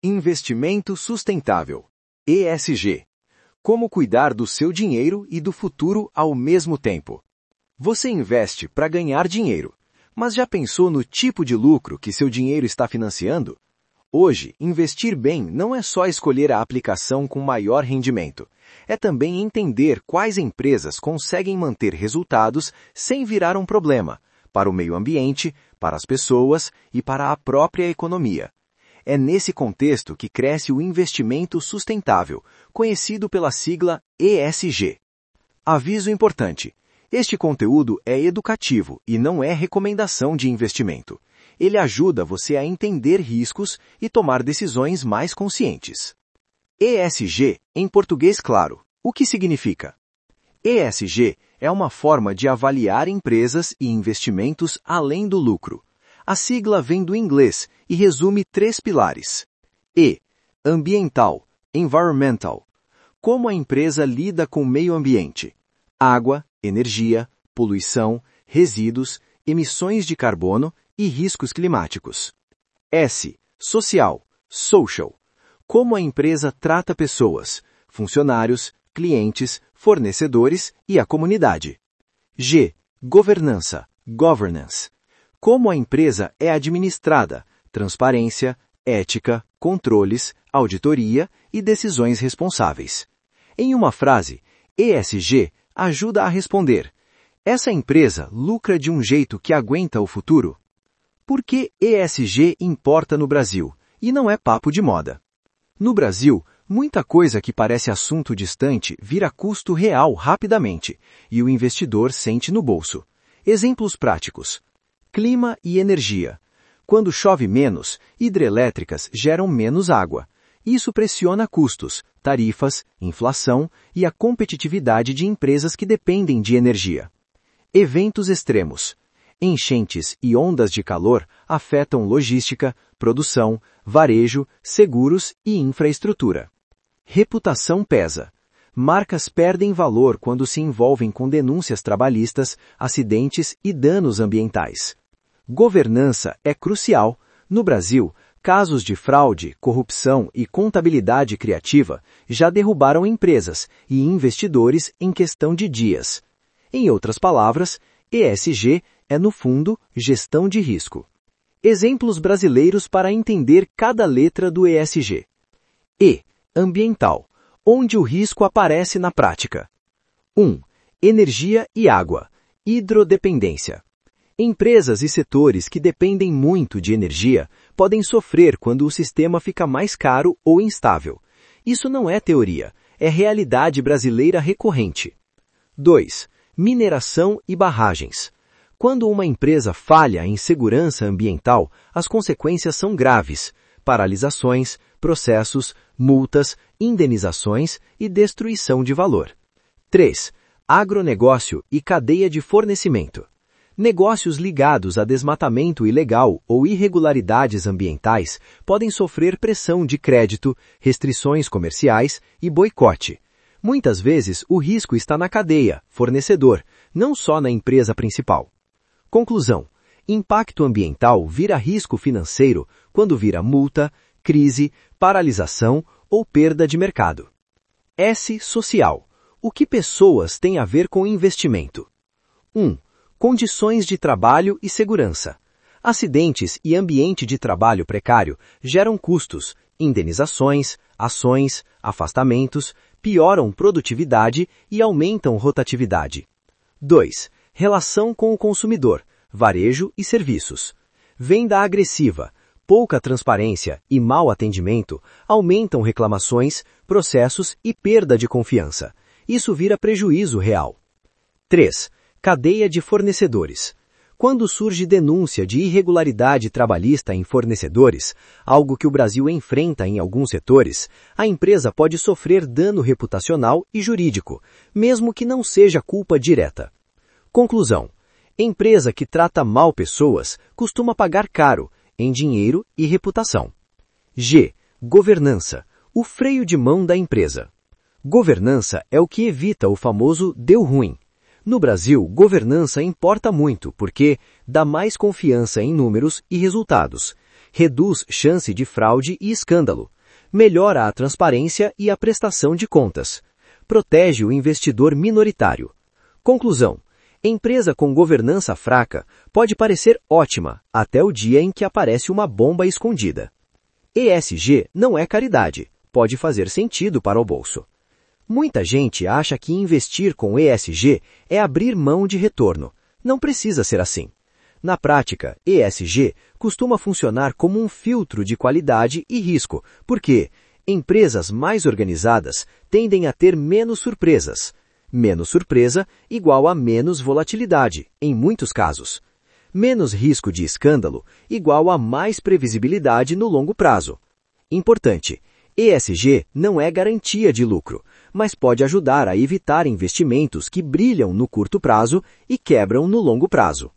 Investimento Sustentável ESG Como cuidar do seu dinheiro e do futuro ao mesmo tempo. Você investe para ganhar dinheiro, mas já pensou no tipo de lucro que seu dinheiro está financiando? Hoje, investir bem não é só escolher a aplicação com maior rendimento, é também entender quais empresas conseguem manter resultados sem virar um problema para o meio ambiente, para as pessoas e para a própria economia. É nesse contexto que cresce o investimento sustentável, conhecido pela sigla ESG. Aviso importante: este conteúdo é educativo e não é recomendação de investimento. Ele ajuda você a entender riscos e tomar decisões mais conscientes. ESG, em português claro, o que significa? ESG é uma forma de avaliar empresas e investimentos além do lucro. A sigla vem do inglês e resume três pilares. E. Ambiental, environmental. Como a empresa lida com o meio ambiente. Água, energia, poluição, resíduos, emissões de carbono e riscos climáticos. S. Social, social. Como a empresa trata pessoas, funcionários, clientes, fornecedores e a comunidade. G. Governança, governance como a empresa é administrada, transparência, ética, controles, auditoria e decisões responsáveis. Em uma frase, ESG ajuda a responder: essa empresa lucra de um jeito que aguenta o futuro? Por que ESG importa no Brasil e não é papo de moda? No Brasil, muita coisa que parece assunto distante vira custo real rapidamente e o investidor sente no bolso. Exemplos práticos clima e energia. Quando chove menos, hidrelétricas geram menos água. Isso pressiona custos, tarifas, inflação e a competitividade de empresas que dependem de energia. Eventos extremos. Enchentes e ondas de calor afetam logística, produção, varejo, seguros e infraestrutura. Reputação pesa. Marcas perdem valor quando se envolvem com denúncias trabalhistas, acidentes e danos ambientais. Governança é crucial. No Brasil, casos de fraude, corrupção e contabilidade criativa já derrubaram empresas e investidores em questão de dias. Em outras palavras, ESG é, no fundo, gestão de risco. Exemplos brasileiros para entender cada letra do ESG. E. Ambiental onde o risco aparece na prática. 1. Energia e água. Hidrodependência. Empresas e setores que dependem muito de energia podem sofrer quando o sistema fica mais caro ou instável. Isso não é teoria, é realidade brasileira recorrente. 2. Mineração e barragens. Quando uma empresa falha em segurança ambiental, as consequências são graves. Paralisações, processos, multas, indenizações e destruição de valor. 3. Agronegócio e cadeia de fornecimento. Negócios ligados a desmatamento ilegal ou irregularidades ambientais podem sofrer pressão de crédito, restrições comerciais e boicote. Muitas vezes o risco está na cadeia, fornecedor, não só na empresa principal. Conclusão: impacto ambiental vira risco financeiro quando vira multa, crise, paralisação ou perda de mercado. S. Social. O que pessoas têm a ver com investimento? 1. Condições de trabalho e segurança. Acidentes e ambiente de trabalho precário geram custos, indenizações, ações, afastamentos, pioram produtividade e aumentam rotatividade. 2. Relação com o consumidor, varejo e serviços. Venda agressiva, pouca transparência e mau atendimento aumentam reclamações, processos e perda de confiança. Isso vira prejuízo real. 3. Cadeia de fornecedores. Quando surge denúncia de irregularidade trabalhista em fornecedores, algo que o Brasil enfrenta em alguns setores, a empresa pode sofrer dano reputacional e jurídico, mesmo que não seja culpa direta. Conclusão. Empresa que trata mal pessoas costuma pagar caro em dinheiro e reputação. G. Governança. O freio de mão da empresa. Governança é o que evita o famoso deu ruim. No Brasil, governança importa muito porque dá mais confiança em números e resultados. reduz chance de fraude e escândalo, melhora a transparência e a prestação de contas, protege o investidor minoritário. Conclusão: empresa com governança fraca pode parecer ótima até o dia em que aparece uma bomba escondida. ESG não é caridade, pode fazer sentido para o bolso. Muita gente acha que investir com ESG é abrir mão de retorno. Não precisa ser assim. Na prática, ESG costuma funcionar como um filtro de qualidade e risco, porque empresas mais organizadas tendem a ter menos surpresas. Menos surpresa igual a menos volatilidade, em muitos casos. Menos risco de escândalo igual a mais previsibilidade no longo prazo. Importante: ESG não é garantia de lucro, mas pode ajudar a evitar investimentos que brilham no curto prazo e quebram no longo prazo.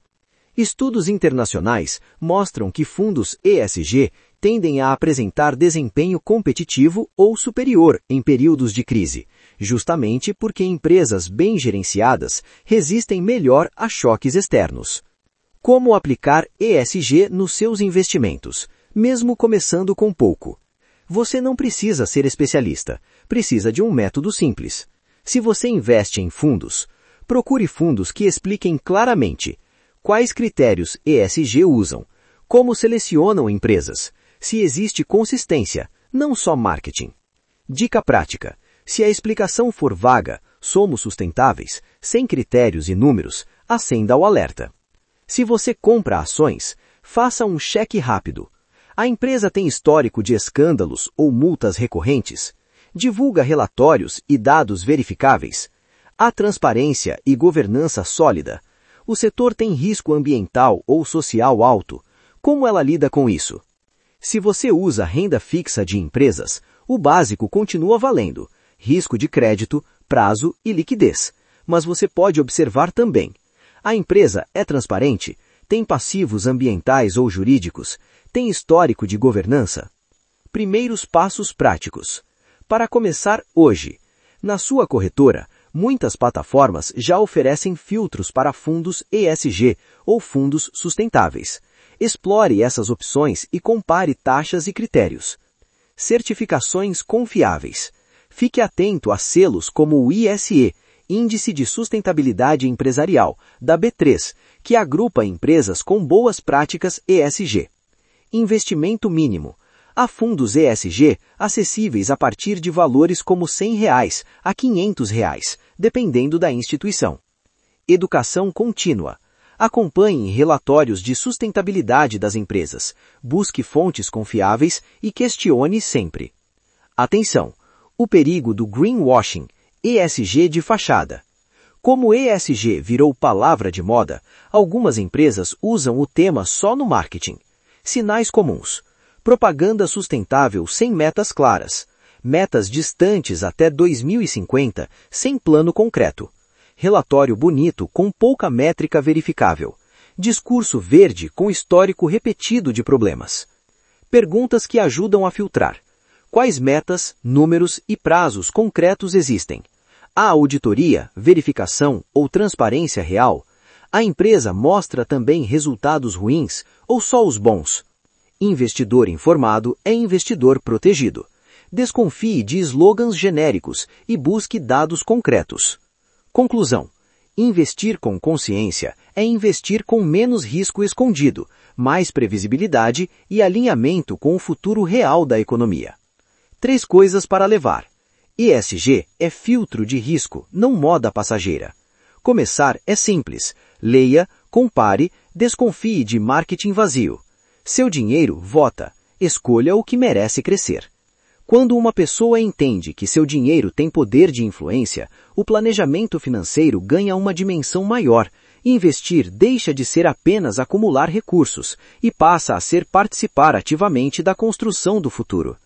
Estudos internacionais mostram que fundos ESG tendem a apresentar desempenho competitivo ou superior em períodos de crise, justamente porque empresas bem gerenciadas resistem melhor a choques externos. Como aplicar ESG nos seus investimentos, mesmo começando com pouco? Você não precisa ser especialista, precisa de um método simples. Se você investe em fundos, procure fundos que expliquem claramente quais critérios ESG usam, como selecionam empresas, se existe consistência, não só marketing. Dica prática: se a explicação for vaga, somos sustentáveis, sem critérios e números, acenda o alerta. Se você compra ações, faça um cheque rápido. A empresa tem histórico de escândalos ou multas recorrentes? Divulga relatórios e dados verificáveis? Há transparência e governança sólida? O setor tem risco ambiental ou social alto? Como ela lida com isso? Se você usa renda fixa de empresas, o básico continua valendo: risco de crédito, prazo e liquidez. Mas você pode observar também: a empresa é transparente? Tem passivos ambientais ou jurídicos? Tem histórico de governança? Primeiros passos práticos. Para começar hoje, na sua corretora, muitas plataformas já oferecem filtros para fundos ESG ou fundos sustentáveis. Explore essas opções e compare taxas e critérios. Certificações confiáveis. Fique atento a selos como o ISE, Índice de Sustentabilidade Empresarial, da B3, que agrupa empresas com boas práticas ESG. Investimento mínimo. Há fundos ESG acessíveis a partir de valores como 100 reais a 500 reais, dependendo da instituição. Educação contínua. Acompanhe relatórios de sustentabilidade das empresas, busque fontes confiáveis e questione sempre. Atenção! O perigo do greenwashing, ESG de fachada. Como ESG virou palavra de moda, algumas empresas usam o tema só no marketing. Sinais comuns. Propaganda sustentável sem metas claras. Metas distantes até 2050, sem plano concreto. Relatório bonito com pouca métrica verificável. Discurso verde com histórico repetido de problemas. Perguntas que ajudam a filtrar. Quais metas, números e prazos concretos existem? Há auditoria, verificação ou transparência real? A empresa mostra também resultados ruins ou só os bons? Investidor informado é investidor protegido. Desconfie de slogans genéricos e busque dados concretos. Conclusão: investir com consciência é investir com menos risco escondido, mais previsibilidade e alinhamento com o futuro real da economia. Três coisas para levar. ESG é filtro de risco, não moda passageira. Começar é simples. Leia, compare, desconfie de marketing vazio. Seu dinheiro vota. Escolha o que merece crescer. Quando uma pessoa entende que seu dinheiro tem poder de influência, o planejamento financeiro ganha uma dimensão maior. Investir deixa de ser apenas acumular recursos e passa a ser participar ativamente da construção do futuro.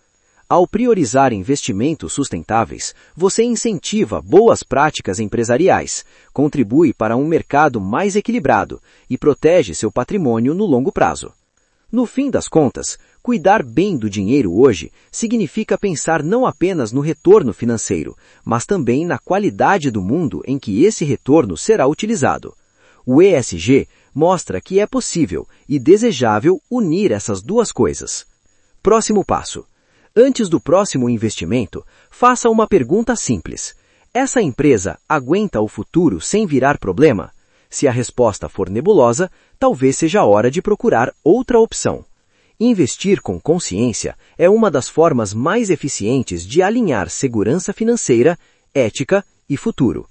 Ao priorizar investimentos sustentáveis, você incentiva boas práticas empresariais, contribui para um mercado mais equilibrado e protege seu patrimônio no longo prazo. No fim das contas, cuidar bem do dinheiro hoje significa pensar não apenas no retorno financeiro, mas também na qualidade do mundo em que esse retorno será utilizado. O ESG mostra que é possível e desejável unir essas duas coisas. Próximo passo. Antes do próximo investimento, faça uma pergunta simples. Essa empresa aguenta o futuro sem virar problema? Se a resposta for nebulosa, talvez seja a hora de procurar outra opção. Investir com consciência é uma das formas mais eficientes de alinhar segurança financeira, ética e futuro.